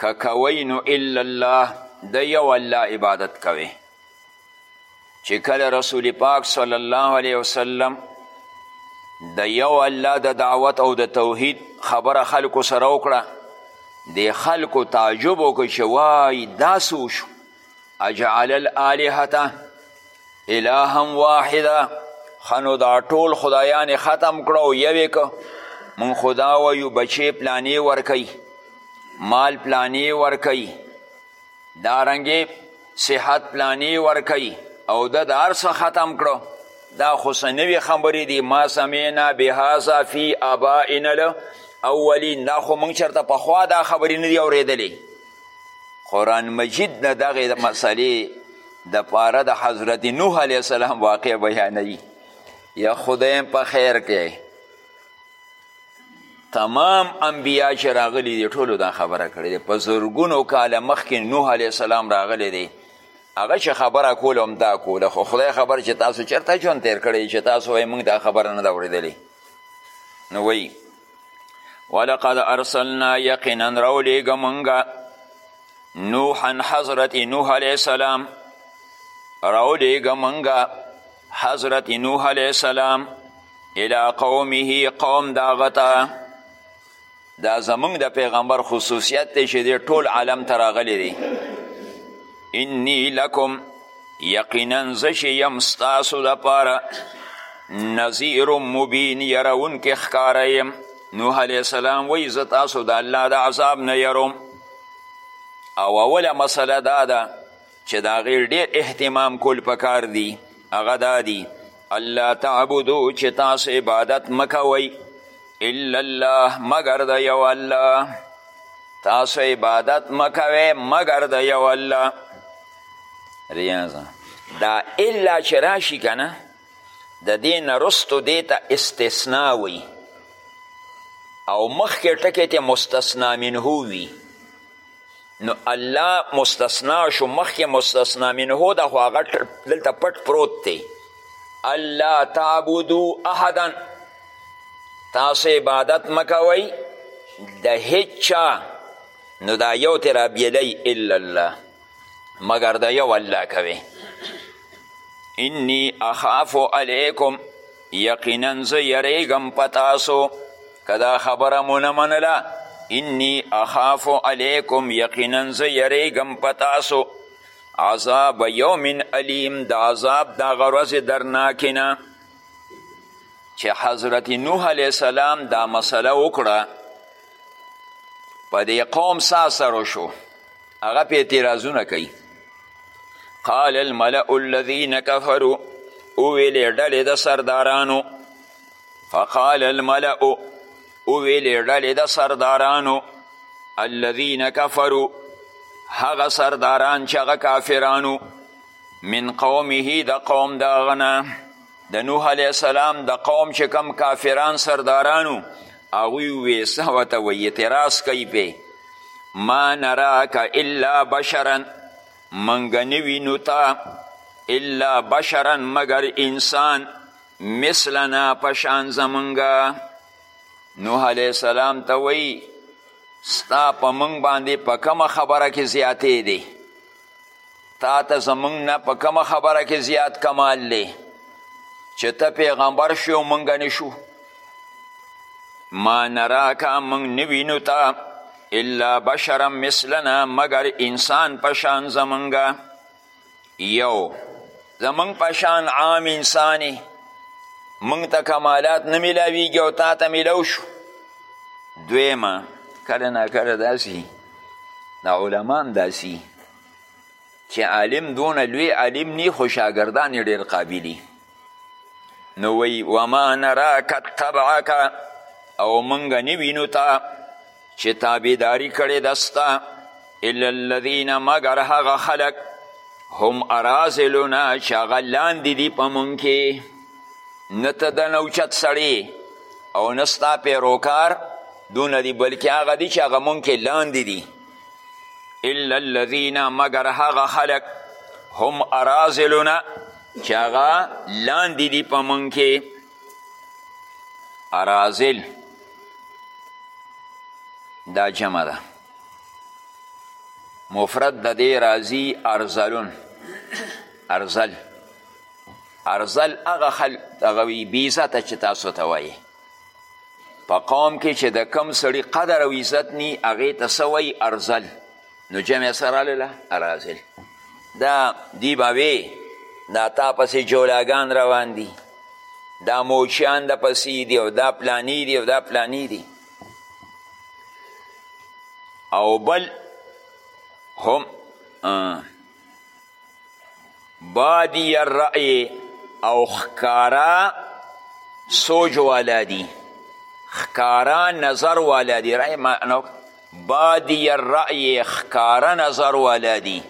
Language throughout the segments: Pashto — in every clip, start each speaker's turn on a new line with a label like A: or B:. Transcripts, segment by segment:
A: که کوئ نو الا الله د یو الله عبادت کوئ چې کله رسول پاک صلی الله علیه وسلم د یو الله د دعوت او د توحید خبره خلکو سره وکړه د خلکو تعجب وکړي چې وای داسې وشو اجعل الالهته الها واحده خنو دا ټول خدایان ختم کړو یوې که من خدا ویو بچې پلانې ورکوي مال پلانې ورکوي دارنګې صحت پلانې ورکوي او د دا د هر ختم کړو دا خو څه نوې خبرې دي ما سمینا بهذا فی ابائنا الاولین دا خو موږ چېرته پخوا دا خبرې نه دي اورېدلې قرآن مجید د دغې مسلې د پاره د حضرت نوح علیه السلام واقع بیانوي یا خدای په خیر کې تمام انبیا چې راغلي دي ټولو دا خبره کړې ده په زرګونو کاله مخکې نوح علیه السلام راغلی دی هغه چې خبره کوله هم دا کوله خو خدای خبر چې تاسو چېرته ژوند تیر کړی چې تاسو وایي موږ دا خبره نه ده اورېدلې نو وایي ولقد ارسلنا یقینا راولیږه مونږه نوحا حضرت نوح علیه السلام راولیږه مونږه حضرت نوح علیه السلام الی قومه قوم داغه ته دا زمونږ د پیغمبر خصوصیت دی چې دی ټول عالم ته راغلی دی انی لکم یقینا زه چې یم ستاسو دپاره نظیر مبین یرونکی ښکاره یم نوح علیه السلام وایي زه تاسو د الله د عذاب نه یروم او اوله مسله دا ده چې د هغې ډېر اهتمام کول پکار دي هغه دا دي الله تعبدو چې تاسو عبادت مه کوئ الا الله مګر د یو الله تاسو عبادت مه کوئ مګر د یو الله ریاضه دا الا چې راشي که نه د دې نه رستو دې ته استثنا وي او مخکې ټکی ته مستثنا منه وي نو الله مستثنا شو مخکې مستثنا منه ده خو هغه دلته پټ پروت دی الله تعبدو احدا تاسو عبادت مکوئ د هیچا نو دا یو ترابیلی الا الله مګر د یو الله کوي انی اخاف علیکم یقینا زه یریږم په تاسو که دا خبره مو نه منله انی اخاف علیکم یقینا زه یریږم په تاسو عذاب یوم علیم د عذاب د هغه ورځې درناکې نه چې حضرت نوح علیه السلام دا مسله وکړه په دې قوم څه اثر وشو هغه پې اعتراضونه کوي قال الملأ الذين كفروا اوویلې ډلې د سردارانو فقال الملأ اوویلې ډلې د سردارانو الذين كفروا هغه سرداران چې هغه کافرانو من قومه د قوم د هغه نه د نوح علیه السلام د قوم چې کم کافران سردارانو هغوی ویسه ورته وایي اعتراض کوي پې ما نراک الا بشرا منګ نه وینو تا الا بشرا مگر انسان مثلنا پشان زمونږه نوح علیه السلام ته وایي ستا په موږ باندې په کومه خبره کې زیاتې دی تا ته زمونږ نه په کومه خبره کې زیات کمال دی چې ته پیغمبر شو او مونږ نشو ما نراکا مونږ نه وینو تا الا بشرا مثلنا مګر انسان په شان زمونږ یو زمونږ په شان عام انسانې مونږ ته کمالات نه میلاویږي او تا ته میلاو شو دویمه کله ناکله داسې دا علما هم داسي چې عالم دونه لوی عالم نی خو شاګردان یې ډېر قابلي نو وی وما نراک تبعک او مونږ نه وینو تا چې تابعداري کړې ده ستا الا الذین مګر هغه خلک هم ارازلونه چې هغه لاندې دي په مونږ کې نه ته دنه اوچت سړی او نه ستا پیروکار دونه دي بلکې هغه دي چې هغه مونږ کې لاندې دي الا الذین مګر هغه خلک هم ارازلونه چې هغه لاندې دي په مونږ کې ارازل دا جمع ده مفرد د دې راځي ارزلون ارزل ارزل هغه خلک دغه وي بیعزته چې تاسو ته وایي په قوم کې چې د کم سړي قدر او عزت نی هغې ته څه وایي ارزل نو جمع سره راغله ارازل دا دی به وی دا تا پسې جولاګان روان دي دا موچیان د پسې دي او دا پلانی دي او دا پلانی دي او بل هم بادی الرأی او خکارا سوج والا دی خکارا نظر والا دی رأی معنی بادی الرأی خکارا نظر والا دی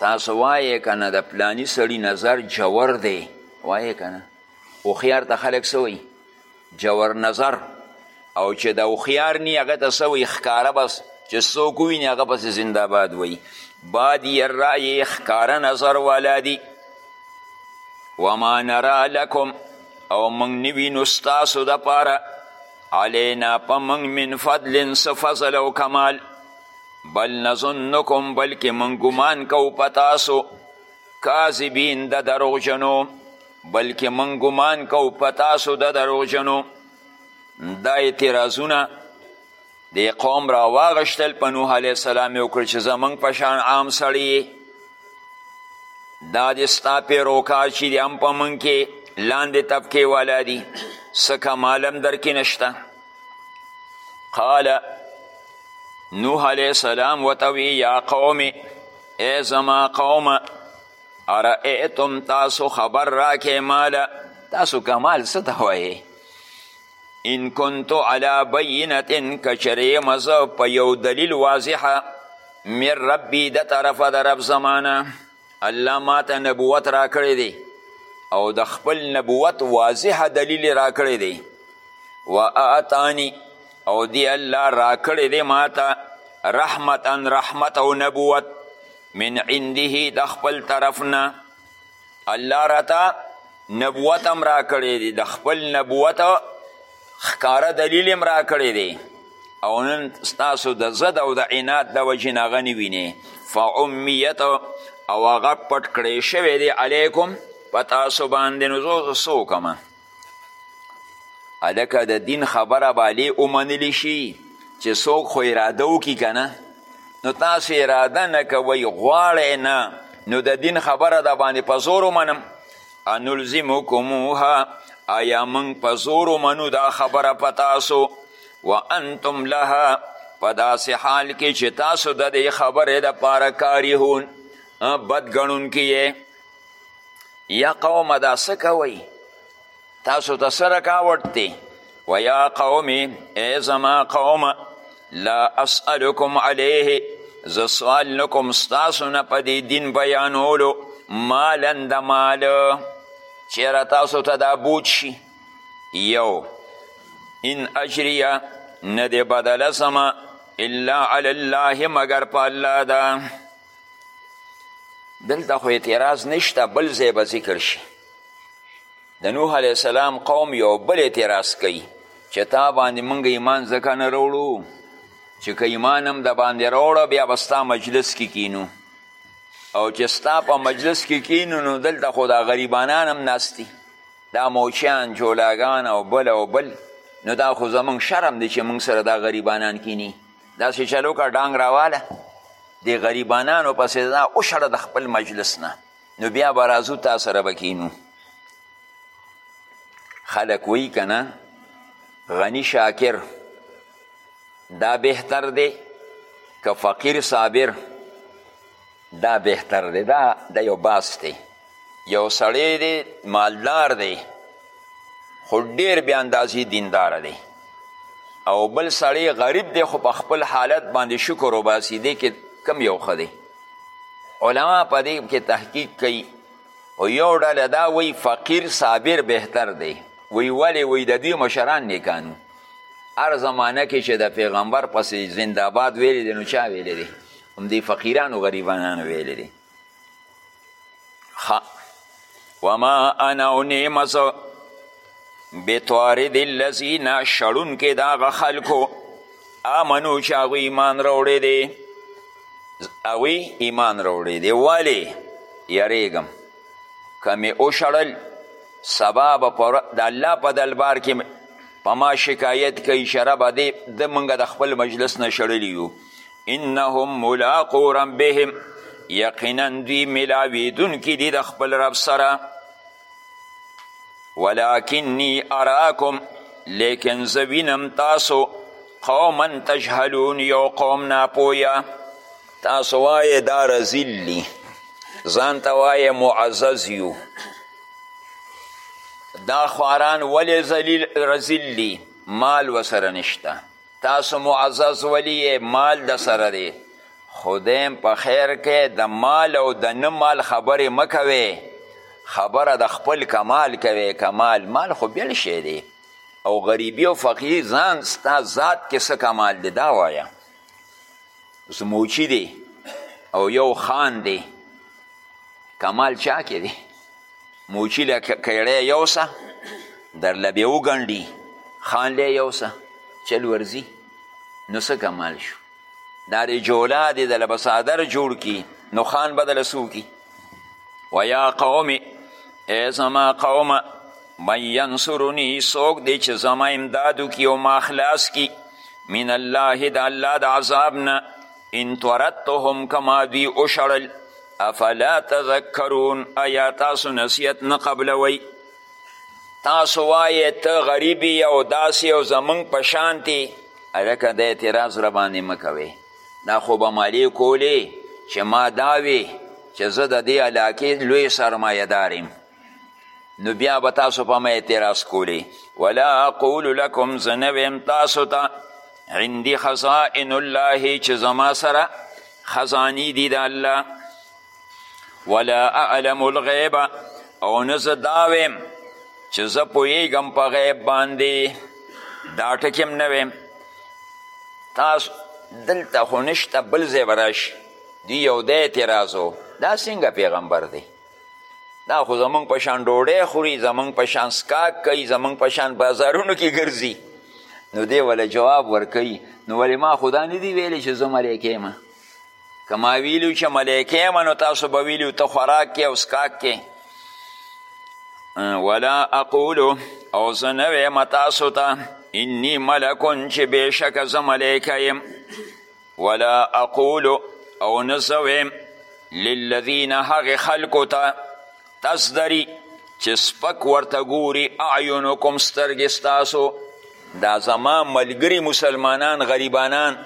A: تاسو وایې که نه د پلانی سړي نظر جور دی وایې که نه هوښیار ته خلک څه وایي جور نظر او چې د هوښیار نی هغه ته څه وایي ښکاره بس چې څوک وویني هغه پسې زندهباد وایي بادی الرأی ښکاره نظر والا دي وما نرا لکم او موږ نه وینو ستاسو دپاره علینا په موږ من فضل څه فضل او کمال بل نظنکم بلکې موږ ګمان کوو په تاسو کاذبین د دروغجنو بلکې من ګمان کو په تاسو د دروغجنو دا اعتراضونه د قوم را واغشتل په نوح علیه السلام یې وکړ چې زمونږ په شان عام سړی دا د ستا پیروکا چې د هم په مونږ کې لاندې طبقې والا دي څه کمال هم درکې نشته قال نوح علیه السلام ورته وی یا قوم ای زما قومه ارئیتم تاسو خبر راکې مالا تاسو کمال څه ته وایې ان کنتو علی بینت کچرې مزه په یو دلیل واضحه مر ربی د طرفه د رب زمانه الله ما ته نبوت را کړی دی او د خپل نبوت واضح دلیل را کړی دی و آتانی او دی الله را کړی دی ما ته رحمتا رحمت او نبوت من عنده د خپل طرف نه الله راته نبوت هم راکړی دی د خپل نبوت ښکاره دلیل هم راکړی دی او نن ستاسو د ضد او د عناد د وجې نه هغه نه وینې فعمیت او هغه پټ کړی شوی دی علیکم په تاسو باندې نو زه څه وکړم هلکه د دین خبره بالی ومنل شي چې څوک خو اراده وکړي که نه نو تاسو اراده نه کوئ غواړئ نه نو د دین خبره د باندې په زور ومنم انلزمکموها آیا موږ په زور ومنو دا خبره په تاسو وانتم لها په داسې حال کې چې تاسو د دې خبرې دپاره کارهون بد ګڼونکي یې یا قوم دا څه کوئ تاسو ته څه رکاوټ دی و یا قوم ای زما قوم لا اسألکم علیه زه سوال نه کوم ستاسو نه په دې دین بیانولو مالا د مال چېره تاسو ته دا بوج شي یو ان اجریه نه دی بدله زما الا علی الله مګر په الله ده دلته خو اعتراض نشته بل ځای به ذکر شي د نوح علیه السلام قوم یو بل اعتراض کوي چې تا باندې موږ ایمان ځکه نه راوړو چې که ایمان هم د باندې راوړه بیا به ستا مجلس کې کینو او چې ستا په مجلس کې کینو نو دلته خو دا غریبانان هم ناستی دا موچیان جولاګان او بل او بل نو دا خو زمونږ شرم دی چې مونږ سره دا غریبانان کینی داسې چل وکړه ډانګ راواله د غریبانانو پسې دا وشړه د خپل مجلس نه نو بیا به راځو تا سره به کینو خلک وایي که نه غني شاکر دا بهتر دی که فقیر صابر دا بهتر دی دا د یو باس دی یو سړی دی مالدار دی خو ډیر بې اندازې دیندار دی او بل سړی غریب دی خو په خپل حالت باندې شکر وباسي دی کې کم یو ښه دی علما په دې کې تحقیق کوي او یو ډله دا وی فقیر صابر بهتر دی وی ولی وی د دوی مشران نیکانو هر زمانه کې چې د پیغمبر پسې زندهباد ویلی دی نو چا ویلی دی همدې فقیرانو غریبانانو ویلی دی وما انا او نیم زه بطارد الذین شړونکې د هغه خلکو آمنو چې هغوی ایمان راوړی دی هغوی ایمان راوړی دی ولې یریږم که مې وشړل سبا به پر د الله په دلبار کې په ما شکایت کوي چې ربه دې د موږ د خپل مجلس نه شړلي یو انهم ملاقو ربهم یقینا دوی ملاویدونکي دي د خپل رب سره ولکنی اراکم لیکن زه وینم تاسو قوما تجهلون یو قوم ناپویا تاسو وایې دا رزیل دي ځان ته وایې معزز یو دا خواران ولې رزیل دي مال وسره نشته تاسو معزز ولی یې مال د سره دی خدایم په خیر کې د مال او د نه مال خبرې مه کوې خبره د خپل کمال کوې کمال مال خو بل شی دی او غریبی او فقیری ځان ستا ذات کې څه کمال دی دا وایه زموچی دی او یو خان دی کمال چا کې دی موچی له کیړی یوسه در له به وګنډي خان له یوسه چل ورځي نو څه کمال شو دا دی جولا دی د لبه صادر جوړ کی نو خان به دله څوکي ویا قوم ای زما قومه من ینصرنی څوک دی چې زما امداد وکړي او ما خلاص کړي من الله د الله د عذاب نه ان طردتهم کما دوی وشړل افلا تذکرون ایا تاسو نصیحت نه قبلوئ تاسو وایې ته غریب یې او داسې او زمونږ په شانتې هلکه د اعتراض را باندې مه کوې دا خو به مالې کولې چې ما دا وې چې زه د دې علاقې لوی سرمایه دار یم نو بیا به تاسو په ما اعتراض کولی ولا اقول لکم زه نه ویم تاسو ته عندي خزائن الله چې زما سره خزانی دي د الله ولا اعلم الغیب او نه زه دا ویم چې زه پوهیږم په غیب باندې دا ټکې هم نه ویم تاسو دلته خو نشته بل ځای به راشي دوی یو دی اعتراض و دا څنګه پیغمبر دی دا خو زمونږ په شان ډوډۍ خوري زمونږ په شان سکاک کوي زمونږ په شان بازارونو کې ګرځي نو دی وله جواب ورکوي نو ولې ما خدا نه دی ویلی چې زه ملایکه یم که ما ویلي چې ملایکه یم نو تاسو به ویلي ته خوراک کې او سکاک کې ولا اقولو او زه نه ویم تاسو ته انی ملکون چې بېشکه زه ملایکه یم ولا اقول او نزویم للذین هغه خلکو ته تزدری چې سپک ورته ګوري اعینکم سترګې ستاسو دا زما ملګري مسلمانان غریبانان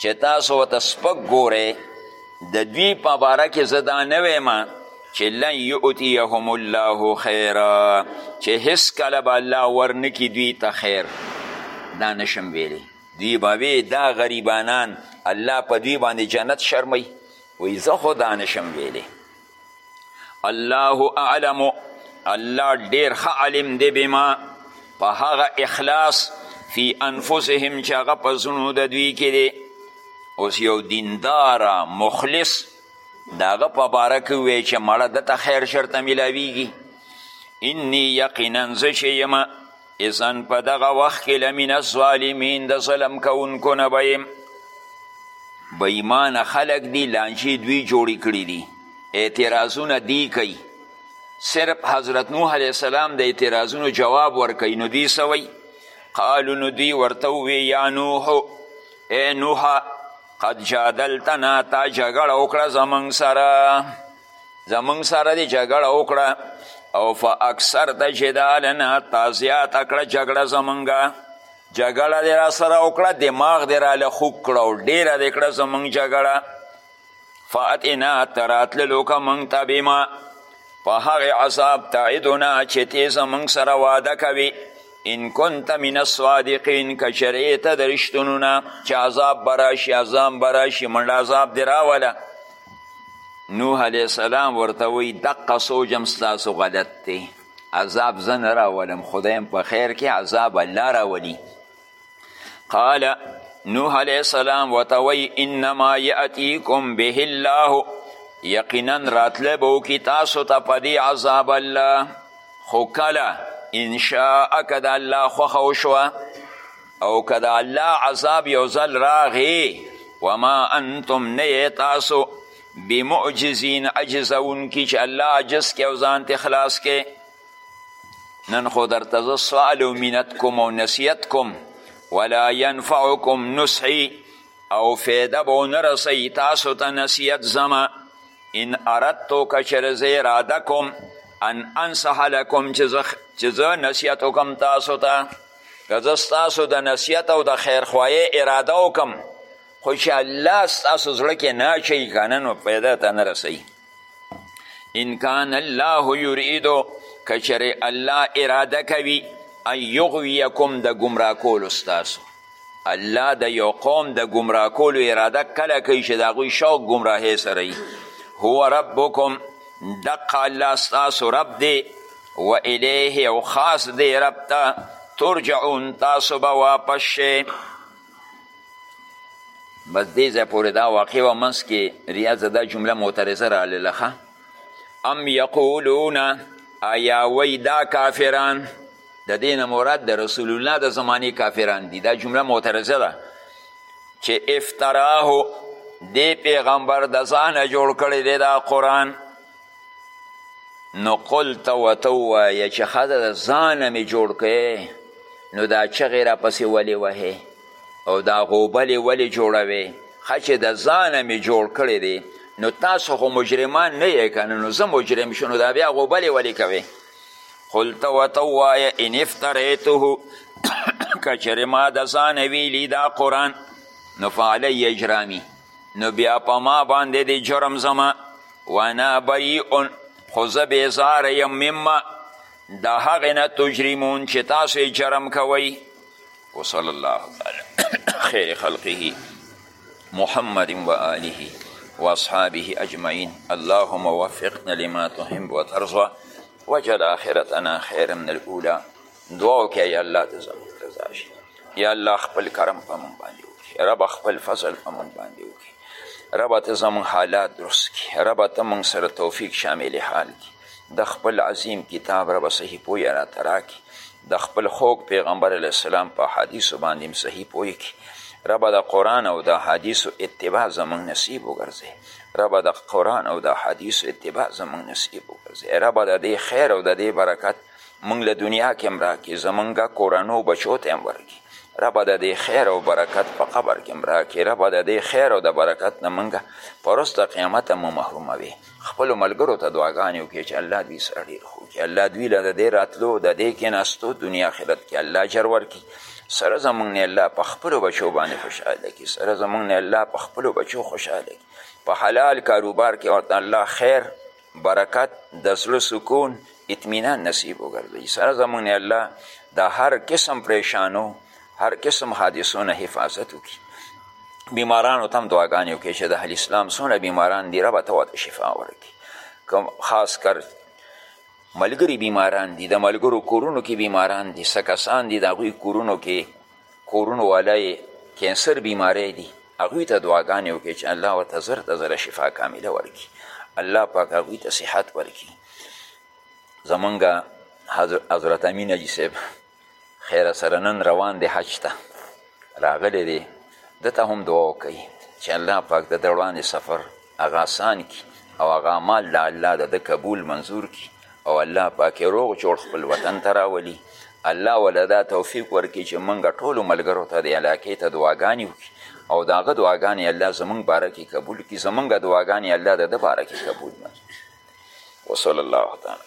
A: چې تاسو ورته سپک ګورئ د دوی په باره کې زه دا نه وایم چې لن یؤتیهم الله خیرا چې هیڅکله به الله ورنکړي دوی ته خیر دا نشم ویلی دوی به وی دا غریبانان الله په دوی باندې جنت شرموي وی زه خو دا نشم ویلی الله اعلم الله ډیر ښه عالم دی بما په هغه اخلاص فی انفسهم چې هغه په زړونو د دوی کې دی اوس یو دینداره مخلص د هغه په باره کې ووایي چې مړه ده ته خیر شرته میلاویږي انی یقینا زه چې یم اذا په دغه وخت کې لمن الظالمین د ظلم کوونکو نه به یم بېمانه خلک دي لانجې دوی جوړې کړي دي اعتراضونه دی کوي صرف حضرت نوح علیه السلام د اعتراضونو جواب ورکوي نو دوی څه وایي قالو نو دوی ورته ووی یا نوح ای نوحه قد جادلتنا تا جګړه وکړه زموږ سره زمونږ سره دې جګړه وکړه او فاکثر ته جدالنا تا زیاته کړه جګړه زمونږه جګړه دې را سره وکړه دماغ دې راله خوږ کړه او ډېره دې کړه زمونږ جګړه فاتنا ته راتللو که مونږ ته بما په هغې عذاب تعیدنا چې تې زمونږ سره واده کوي ان کنت من الصادقین که چېرې ته د رښتونو نه چې عذاب به راشي عذاب به راشي منډه عذاب دې راوله نوح علیه السلام ورته وی دقه سوچ هم ستاسو غلط دی عذاب زه نه راولم خدای هم په خیر کې عذاب الله راولي قال نوح علیه السلام ورته وی انما یأتیکم به الله یقینا راتله به وکړي تاسو ته په دې عذاب الله خو کله انشاء که د الله خوښه وشوه او که د الله عذاب یو ځل راغی وما انتم نه تاسو بمعجزین عجزونکي چې الله عجز کې او ځان ته خلاص کې نن خو درته زه سوال او مینت کوم او نصیحت کوم ولا ینفعکم نصحي او فیده به ونه رسوي تاسو ته نصیحت زما ان اردتو که چېرې زه اراده کوم ان انصح لکم چې زه نصیحت وکړم تاسو ته که زه ستاسو د نصیحت او د خیرخواهۍ اراده وکم خو چې الله ستاسو زړه کې نه اچوي که نه نو پیدا ته نه رسوي ان کان الله یریدو که چېرې الله اراده کوي ان یغویکم د ګمراه کولو ستاسو الله د یو قوم د ګمراه کولو اراده کله کوي چې د هغوی شوق ګمراهۍ سره هو ربکم دقه الله ستاسو رب دی و الیه او خاص دی رب ته ترجعون تاسو به واپس شئ بس دې ځای پورې دا واقع وه منځ کې ریاضه دا جمله معترضه راغلله ښه ام یقولون آیا وی دا کافران د دین مراد د رسول الله د زمانه کافران دي دا جمله معترضه ده چې افتراه دې پیغمبر د ځانه جوړ کړی دی دا قرآن نو قل ته ورته ووایه چې ښځه د ځانه مې جوړ کړې نو دا چغې راپسې ولې وهې او دا غوبلې ولې جوړوې ښه چې د ځانه مې جوړ کړی دی نو تاسو خو مجرمان نه یې که نو زه مجرم شو نو دا بیا غوبلې ولې کوې قل ته ورته ووایه ان افتریته که چېرې ما د ځانه ویلي دا قرآن نو فعلی اجرامي نو بیا په ما باندې دی جرم زما وانا بریئن خو زه بیزاره یم مما د هغې نه تجرمون چې تاسو یې جرم کوئ وصلی الله تعالی خیر خلقه محمد و آله و اصحابه اجمعین اللهم وفقنا لما تحب وترضى وجل آخرتنا خيرا من الأولى دعا وکړه یا الله ته زموږ رضا شي یا الله خپل کرم په موږ باندې وکړي ربه خپل فضل په موږ باندې وکړي ربه ته زموږ حالات درست کړي ربه ته موږ سره توفیق شامل حال کړي د خپل عظیم کتاب ربه صحیح پوی راته راکړي د خپل خوږ پیغمبر علیه السلام په حدیثو باندې هم صحیح پوی کړي ربه د قرآن او د حدیثو اتباع زموږ نصیب وګرځي ربه د قرآن او د حدیثو اتباع زموږ نصیب وګرځي ربه د دې خیر او د دې برکت مونږ له دنیا کې هم راکړي زمونږ کورنو بچو ته هم ورکړي ربه د دې خیر او برکت په قبر کې هم راکړي ربه د دې خیر او د برکت نه مونږ په ورځ د قیامت هم محروموې خپلو ملګرو ته دعاګانې وکړي چې الله دوی سره ډېر ښه وکړي الله دوی له د دې راتلو د دې کېناستو دنیا آخرت کې الله اجر ورکړي سره زمونږ نه الله په خپلو بچو باندې خوشحاله کړي سره زمونږ نه الله په خپلو بچو خوشحاله کړي په حلال کاروبار کې ورته الله خیر برکت د زړه سکون اطمینان نصیب وګرځوي سره زمونږ الله د هر قسم پریشانو هر قسم حادثو نه حفاظت وکړي بیمارانو ته هم دعاګانې وکړي چې د اهل اسلام څونه بیماران دي ربه ته ورته شفا ورکړي کوم خاص کر ملګري بیماران دي د ملګرو کورونو کې بیماران دي څه کسان دي د هغوی کورونو کې کورونو والا یې کینسر بیماری دي هغوی ته دعاګانې وکړي چې الله ورته زر ته زره شفا کامله ورکړي الله پاک هغوی ته صحت ورکړي زمونږ حضرت امین حاجي صاحب خیره سره نن روان دی حج ته راغلی دی ده ته هم دعا وکړئ چې الله پاک د دړوانې سفر هغه اسان کړي او هغه اعمال د الله د ده قبول منظور کړي او الله پاک روغ جوړ خپل وطن ته راولي الله ولا دا توفیق ورکړي چې موږ ټولو ملګرو ته د علاقې ته دعاګانې وکړي او د هغه دعاګانې الله زمونږ باره کې قبول کړي زمونږ دعاګانې الله د ده باره کې قبول کړي وصلی الله تعالی